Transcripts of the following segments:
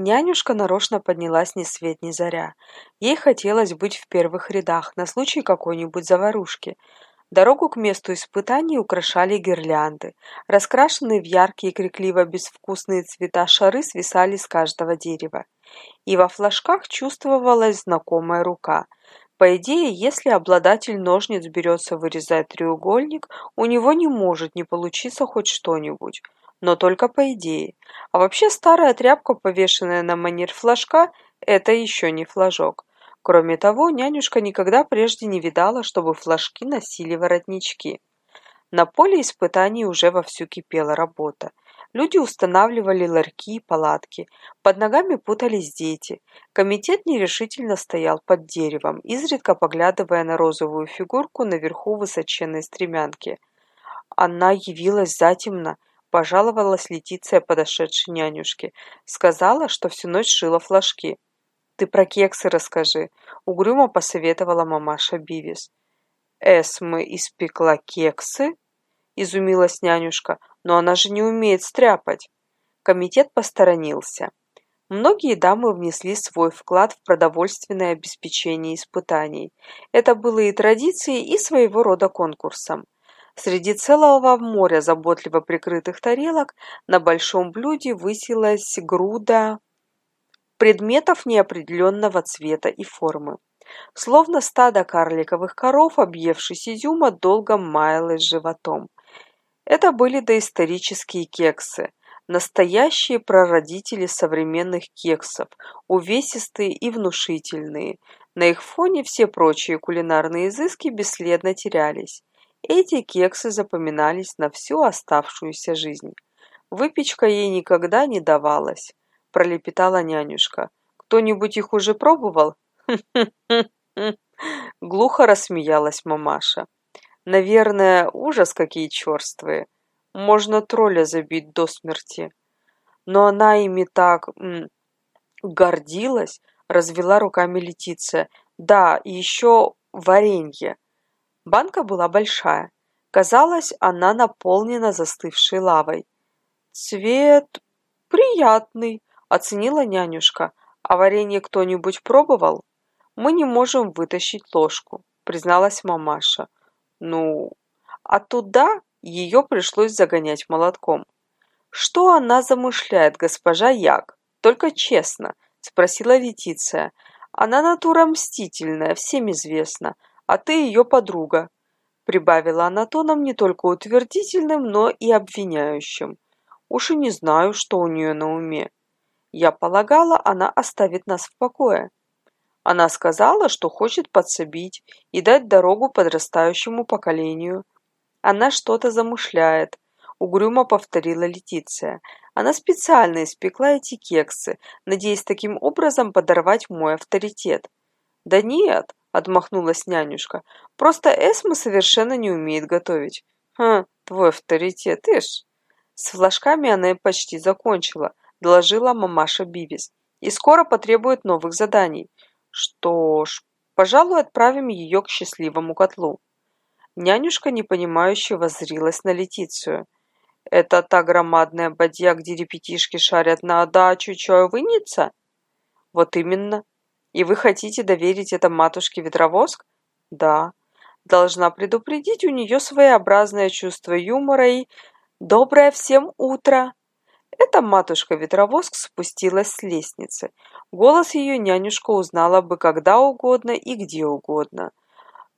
Нянюшка нарочно поднялась ни свет ни заря. Ей хотелось быть в первых рядах на случай какой-нибудь заварушки. Дорогу к месту испытаний украшали гирлянды. Раскрашенные в яркие крикливо-безвкусные цвета шары свисали с каждого дерева. И во флажках чувствовалась знакомая рука. По идее, если обладатель ножниц берется вырезать треугольник, у него не может не получиться хоть что-нибудь. Но только по идее. А вообще старая тряпка, повешенная на манер флажка, это еще не флажок. Кроме того, нянюшка никогда прежде не видала, чтобы флажки носили воротнички. На поле испытаний уже вовсю кипела работа. Люди устанавливали ларьки и палатки. Под ногами путались дети. Комитет нерешительно стоял под деревом, изредка поглядывая на розовую фигурку наверху высоченной стремянки. Она явилась затемно, пожаловалась Летиция подошедшей нянюшке. Сказала, что всю ночь шила флажки. «Ты про кексы расскажи», — угрюмо посоветовала мамаша Бивис. «Эсмы испекла кексы?» — изумилась нянюшка. «Но она же не умеет стряпать». Комитет посторонился. Многие дамы внесли свой вклад в продовольственное обеспечение испытаний. Это было и традицией, и своего рода конкурсом. Среди целого моря заботливо прикрытых тарелок на большом блюде высилась груда предметов неопределенного цвета и формы. Словно стадо карликовых коров, объевшись изюма, долго маялось животом. Это были доисторические кексы, настоящие прародители современных кексов, увесистые и внушительные. На их фоне все прочие кулинарные изыски бесследно терялись. Эти кексы запоминались на всю оставшуюся жизнь. Выпечка ей никогда не давалась пролепетала нянюшка. Кто-нибудь их уже пробовал? Глухо рассмеялась мамаша. Наверное, ужас какие черствые. Можно тролля забить до смерти. Но она ими так гордилась, развела руками Летиция. Да, и еще варенье. Банка была большая. Казалось, она наполнена застывшей лавой. Цвет приятный, оценила нянюшка. А варенье кто-нибудь пробовал? Мы не можем вытащить ложку, призналась мамаша. Ну, а туда ее пришлось загонять молотком. Что она замышляет, госпожа Як? Только честно, спросила Летиция. Она натура мстительная, всем известно, а ты ее подруга, прибавила она тоном не только утвердительным, но и обвиняющим. Уж и не знаю, что у нее на уме. Я полагала, она оставит нас в покое. Она сказала, что хочет подсобить и дать дорогу подрастающему поколению. Она что-то замышляет, угрюмо повторила Летиция. Она специально испекла эти кексы, надеясь таким образом подорвать мой авторитет. Да нет, отмахнулась нянюшка. Просто Эсма совершенно не умеет готовить. Ха, твой авторитет, ишь. С флажками она почти закончила доложила мамаша Бивис. И скоро потребует новых заданий. Что ж, пожалуй, отправим ее к счастливому котлу. Нянюшка непонимающе воззрилась на Летицию. Это та громадная бадья, где репетишки шарят на дачу чаевынница? Вот именно. И вы хотите доверить это матушке Ветровоск? Да. Должна предупредить у нее своеобразное чувство юмора и «Доброе всем утро!» Эта матушка-ветровоск спустилась с лестницы. Голос ее нянюшка узнала бы когда угодно и где угодно.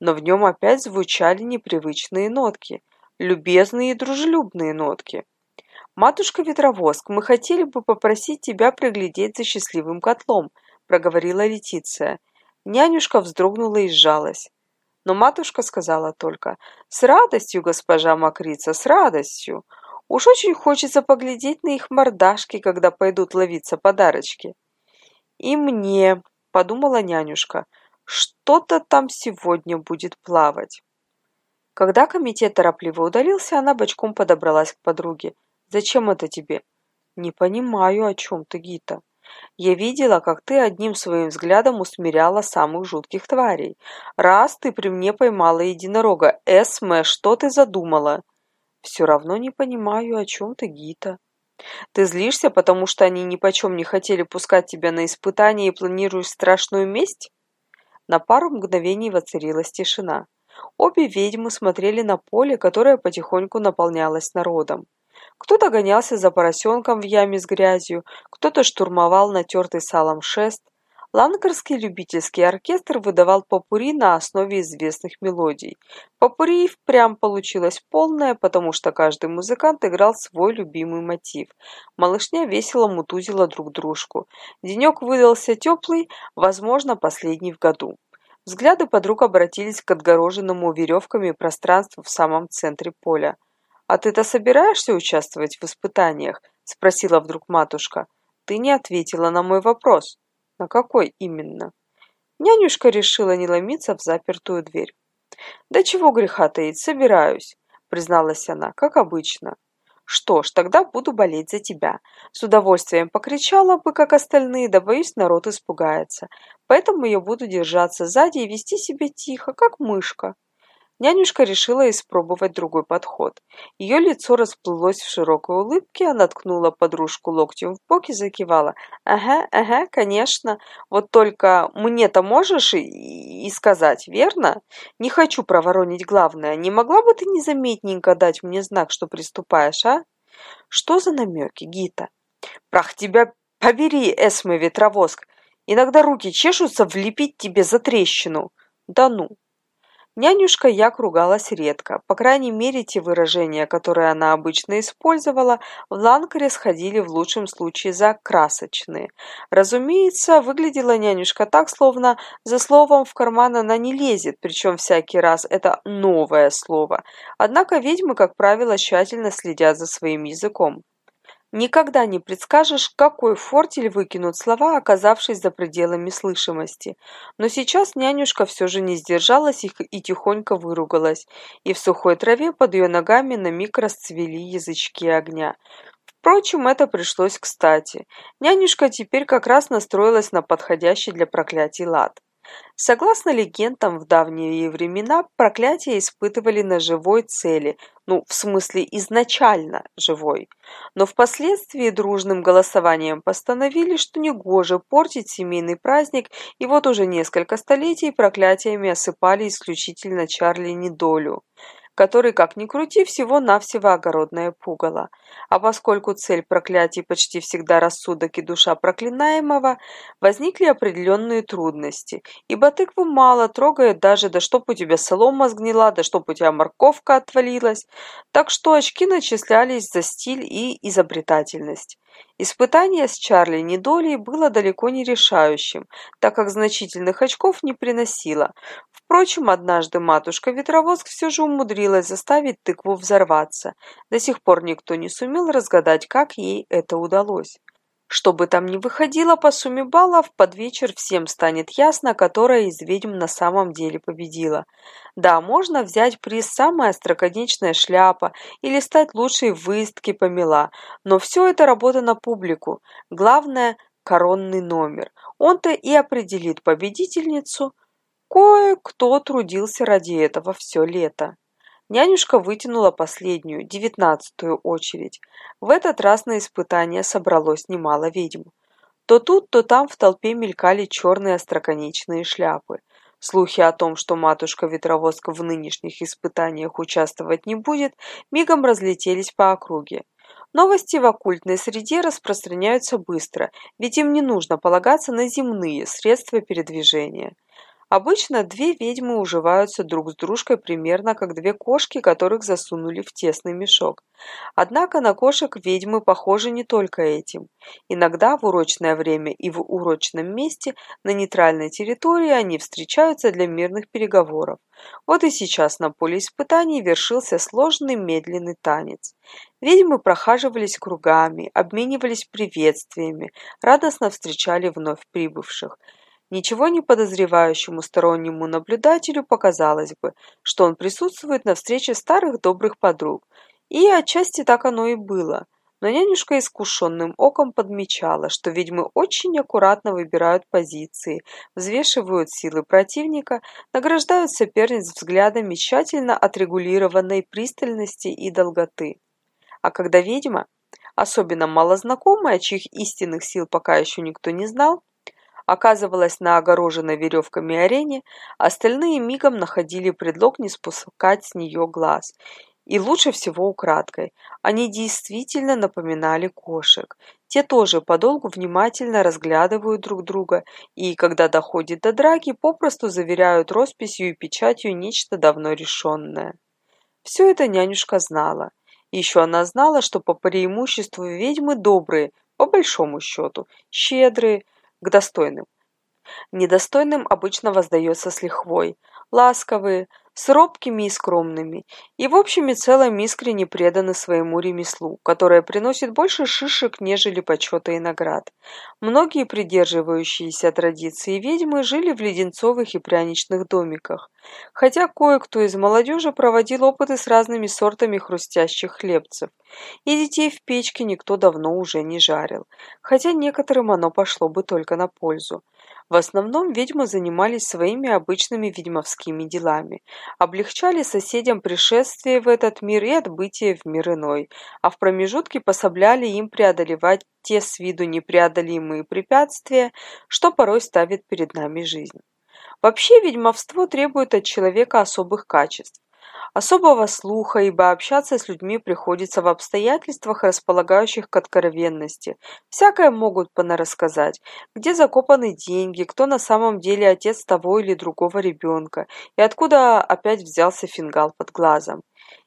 Но в нем опять звучали непривычные нотки, любезные и дружелюбные нотки. «Матушка-ветровоск, мы хотели бы попросить тебя приглядеть за счастливым котлом», проговорила Летиция. Нянюшка вздрогнула и сжалась. Но матушка сказала только «С радостью, госпожа Макрица, с радостью!» Уж очень хочется поглядеть на их мордашки, когда пойдут ловиться подарочки. И мне, подумала нянюшка, что-то там сегодня будет плавать. Когда комитет торопливо удалился, она бочком подобралась к подруге. «Зачем это тебе?» «Не понимаю, о чем ты, Гита. Я видела, как ты одним своим взглядом усмиряла самых жутких тварей. Раз ты при мне поймала единорога, Эсме, что ты задумала?» Все равно не понимаю, о чем ты, Гита. Ты злишься, потому что они ни почем не хотели пускать тебя на испытания и планируешь страшную месть? На пару мгновений воцарилась тишина. Обе ведьмы смотрели на поле, которое потихоньку наполнялось народом. Кто-то гонялся за поросенком в яме с грязью, кто-то штурмовал натертый салом шест. Ланкарский любительский оркестр выдавал попури на основе известных мелодий. Попури впрямь получилось полное, потому что каждый музыкант играл свой любимый мотив. Малышня весело мутузила друг дружку. Денек выдался теплый, возможно, последний в году. Взгляды подруг обратились к отгороженному веревками пространству в самом центре поля. «А ты-то собираешься участвовать в испытаниях?» – спросила вдруг матушка. «Ты не ответила на мой вопрос». «На какой именно?» Нянюшка решила не ломиться в запертую дверь. «Да чего греха таить, собираюсь», – призналась она, как обычно. Что ж, тогда буду болеть за тебя. С удовольствием покричала бы, как остальные, да боюсь, народ испугается. Поэтому я буду держаться сзади и вести себя тихо, как мышка. Нянюшка решила испробовать другой подход. Ее лицо расплылось в широкой улыбке, она ткнула подружку локтем в бок и закивала. «Ага, ага, конечно. Вот только мне-то можешь и, и сказать, верно? Не хочу проворонить главное. Не могла бы ты незаметненько дать мне знак, что приступаешь, а?» «Что за намеки, Гита?» «Прах тебя побери, Эсме Ветровоск! Иногда руки чешутся влепить тебе за трещину!» «Да ну!» Нянюшка Як ругалась редко, по крайней мере те выражения, которые она обычно использовала, в Ланкаре сходили в лучшем случае за красочные. Разумеется, выглядела нянюшка так, словно за словом в карман она не лезет, причем всякий раз это новое слово. Однако ведьмы, как правило, тщательно следят за своим языком. Никогда не предскажешь, какой фортель выкинут слова, оказавшись за пределами слышимости. Но сейчас нянюшка все же не сдержалась и тихонько выругалась, и в сухой траве под ее ногами на миг расцвели язычки огня. Впрочем, это пришлось кстати. Нянюшка теперь как раз настроилась на подходящий для проклятий лад. Согласно легендам, в давние времена проклятия испытывали на живой цели, ну, в смысле изначально живой. Но впоследствии дружным голосованием постановили, что негоже портить семейный праздник, и вот уже несколько столетий проклятиями осыпали исключительно Чарли Недолю который, как ни крути, всего-навсего огородное пугало. А поскольку цель проклятий почти всегда рассудок и душа проклинаемого, возникли определенные трудности, ибо тыкву мало трогает даже «да чтоб у тебя солома сгнила», «да чтоб у тебя морковка отвалилась», так что очки начислялись за стиль и изобретательность. Испытание с Чарли недолей было далеко не решающим, так как значительных очков не приносило. Впрочем, однажды матушка-ветровоск все же умудрилась заставить тыкву взорваться. До сих пор никто не сумел разгадать, как ей это удалось. Что бы там ни выходило по сумме баллов, под вечер всем станет ясно, которая из ведьм на самом деле победила. Да, можно взять приз «Самая остроконечная шляпа» или стать лучшей в выездке помела, но все это работа на публику. Главное – коронный номер. Он-то и определит победительницу. Кое-кто трудился ради этого все лето. Нянюшка вытянула последнюю, девятнадцатую очередь. В этот раз на испытание собралось немало ведьм. То тут, то там в толпе мелькали черные остроконечные шляпы. Слухи о том, что матушка-ветровозка в нынешних испытаниях участвовать не будет, мигом разлетелись по округе. Новости в оккультной среде распространяются быстро, ведь им не нужно полагаться на земные средства передвижения. Обычно две ведьмы уживаются друг с дружкой примерно как две кошки, которых засунули в тесный мешок. Однако на кошек ведьмы похожи не только этим. Иногда в урочное время и в урочном месте на нейтральной территории они встречаются для мирных переговоров. Вот и сейчас на поле испытаний вершился сложный медленный танец. Ведьмы прохаживались кругами, обменивались приветствиями, радостно встречали вновь прибывших. Ничего не подозревающему стороннему наблюдателю показалось бы, что он присутствует на встрече старых добрых подруг. И отчасти так оно и было. Но нянюшка искушенным оком подмечала, что ведьмы очень аккуратно выбирают позиции, взвешивают силы противника, награждают соперниц взглядами тщательно отрегулированной пристальности и долготы. А когда ведьма особенно малознакомая, чьих истинных сил пока еще никто не знал, оказывалась на огороженной веревками арене, остальные мигом находили предлог не спускать с нее глаз. И лучше всего украдкой. Они действительно напоминали кошек. Те тоже подолгу внимательно разглядывают друг друга и, когда доходит до драки, попросту заверяют росписью и печатью нечто давно решенное. Все это нянюшка знала. Еще она знала, что по преимуществу ведьмы добрые, по большому счету, щедрые, к достойным. Недостойным обычно воздается с лихвой, ласковые, с робкими и скромными, и в общем и целом искренне преданы своему ремеслу, которое приносит больше шишек, нежели почета и наград. Многие придерживающиеся традиции ведьмы жили в леденцовых и пряничных домиках, хотя кое-кто из молодежи проводил опыты с разными сортами хрустящих хлебцев, и детей в печке никто давно уже не жарил, хотя некоторым оно пошло бы только на пользу. В основном ведьмы занимались своими обычными ведьмовскими делами, облегчали соседям пришествие в этот мир и отбытие в мир иной, а в промежутке пособляли им преодолевать те с виду непреодолимые препятствия, что порой ставит перед нами жизнь. Вообще ведьмовство требует от человека особых качеств, особого слуха, ибо общаться с людьми приходится в обстоятельствах, располагающих к откровенности. Всякое могут понарассказать, где закопаны деньги, кто на самом деле отец того или другого ребенка, и откуда опять взялся фингал под глазом.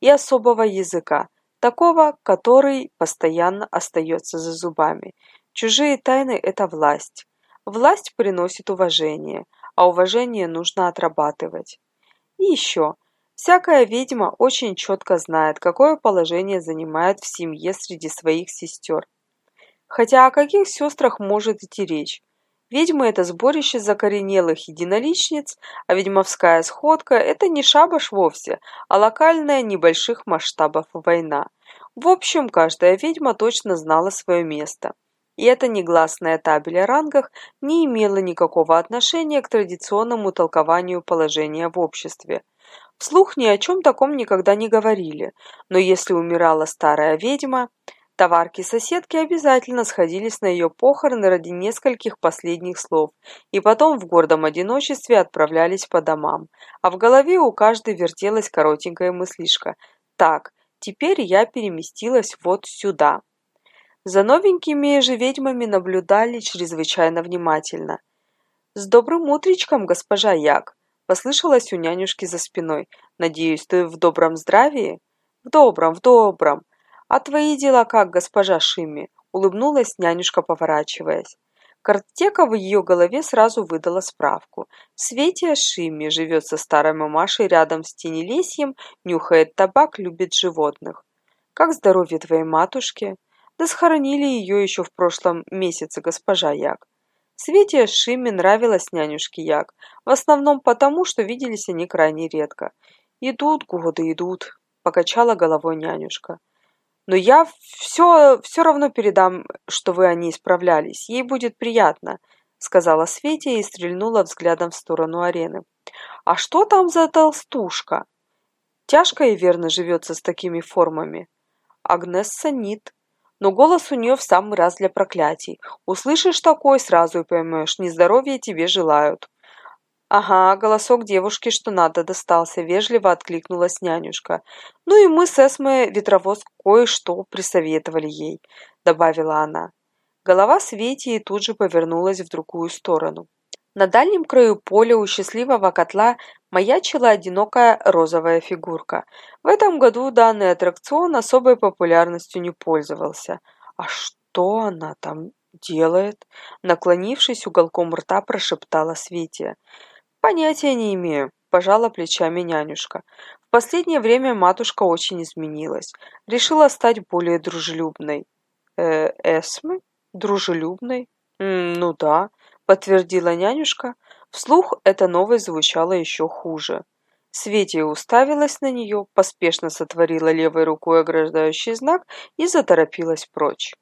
И особого языка, такого, который постоянно остается за зубами. Чужие тайны – это власть. Власть приносит уважение, а уважение нужно отрабатывать. И еще – Всякая ведьма очень четко знает, какое положение занимает в семье среди своих сестер. Хотя о каких сестрах может идти речь? Ведьмы – это сборище закоренелых единоличниц, а ведьмовская сходка – это не шабаш вовсе, а локальная небольших масштабов война. В общем, каждая ведьма точно знала свое место. И эта негласная табель о рангах не имела никакого отношения к традиционному толкованию положения в обществе – Вслух ни о чем таком никогда не говорили, но если умирала старая ведьма, товарки-соседки обязательно сходились на ее похороны ради нескольких последних слов и потом в гордом одиночестве отправлялись по домам, а в голове у каждой вертелась коротенькая мыслишка «Так, теперь я переместилась вот сюда». За новенькими же ведьмами наблюдали чрезвычайно внимательно. «С добрым утречком, госпожа Як!» Послышалось у нянюшки за спиной. «Надеюсь, ты в добром здравии?» «В добром, в добром. А твои дела как, госпожа Шимми?» Улыбнулась нянюшка, поворачиваясь. Картека в ее голове сразу выдала справку. Светия Шимми живет со старой мамашей рядом с Тенелесьем, нюхает табак, любит животных. «Как здоровье твоей матушки?» «Да схоронили ее еще в прошлом месяце, госпожа Як. Свете Шиме нравилась нянюшке Як, в основном потому, что виделись они крайне редко. «Идут годы, идут», – покачала головой нянюшка. «Но я все, все равно передам, что вы о ней справлялись. Ей будет приятно», – сказала Свете и стрельнула взглядом в сторону арены. «А что там за толстушка?» «Тяжко и верно живется с такими формами». «Агнесса Нит», но голос у нее в самый раз для проклятий. Услышишь такой, сразу и поймешь, нездоровья тебе желают. «Ага, голосок девушки что надо достался», — вежливо откликнулась нянюшка. «Ну и мы с Эсмой ветровоз кое-что присоветовали ей», — добавила она. Голова Свети тут же повернулась в другую сторону. На дальнем краю поля у счастливого котла маячила одинокая розовая фигурка. В этом году данный аттракцион особой популярностью не пользовался. «А что она там делает?» Наклонившись уголком рта, прошептала Светия. «Понятия не имею», – пожала плечами нянюшка. В последнее время матушка очень изменилась. Решила стать более дружелюбной. «Э, Эсме? Дружелюбной? ну да», – подтвердила нянюшка. Вслух эта новость звучала еще хуже. Светия уставилась на нее, поспешно сотворила левой рукой ограждающий знак и заторопилась прочь.